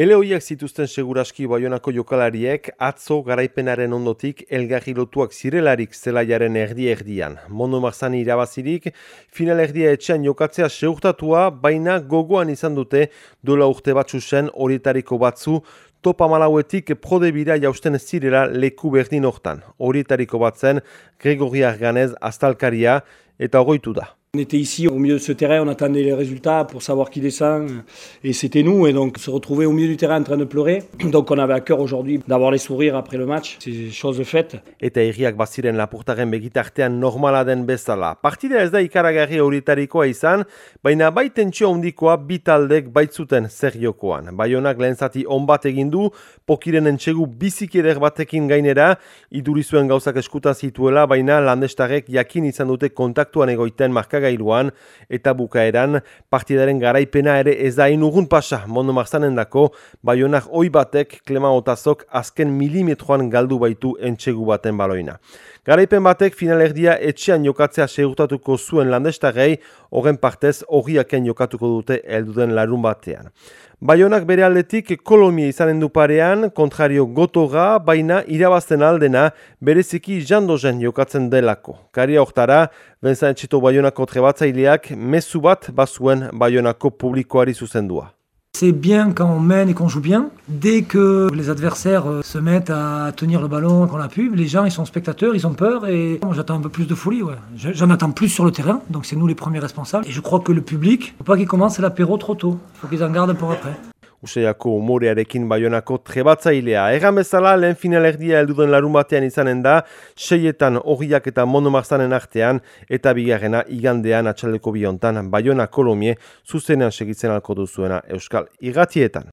Ele hoiak zituzten seguraski baionako jokalariek atzo garaipenaren ondotik elgarri lotuak zirelarik zelaiaren erdi-erdian. Mondo marzani irabazirik, final erdia etxean jokatzea seurtatua, baina gogoan izan dute dola urte batzu zen horietariko batzu, topa malauetik prodebira jausten zirela leku berdin hortan. Horietariko batzen, Gregori Arganez astalkaria eta ogoitu da. On était ici au milieu de ce terrain, on attendait les résultats pour savoir qui descend et c'était nous et donc se retrouver au milieu du terrain en train de pleurer. Donc on avait à cœur aujourd'hui d'avoir les sourires après le match, c'est chose faite. Eta irriak baziren lapurtaren begitartean normala den bezala. Ez da ikaragarri izan, baina baitzuten zer jokoan. Baionak lehen zati pokiren entxegu batekin gainera, iduri baina landestarek jakin izan dute kontaktuan marka gailuan eta bukaeran partidaren garaipena ere ez da inugun pasa mondo marzanen dako, baionak oi batek Klema Otazok azken milimetroan galdu baitu entxegu baten baloina. Garaipen batek finalerdia etxean jokatzea segurtatuko zuen landestarei, horren partez horiaken jokatuko dute elduden larun batean. Baionak bere aldetik kolomia izanen du parean, kontrario gotoga, baina irabazten aldena bereziki jandozen jokatzen delako. Karia oktara, baionako trebatzaileak bat bazuen baionako publikoari zuzendua. C'est bien quand on mène et qu'on joue bien. Dès que les adversaires euh, se mettent à tenir le ballon, qu'on la pub, les gens ils sont spectateurs, ils ont peur et j'attends un peu plus de folie. J'en attends plus sur le terrain, donc c'est nous les premiers responsables. Et je crois que le public, faut pas qu'ils commencent l'apéro trop tôt. Faut qu'ils en gardent pour après. Useiako umorearekin baionako trebatzailea. Egan bezala, lehen finalerdia elduden larun batean izanen da, seietan horiak eta monomarzanen artean, eta bigarrena igandean atxaldeko biontan, baiona kolomie, zuzenean segitzen alko duzuena Euskal Igatietan.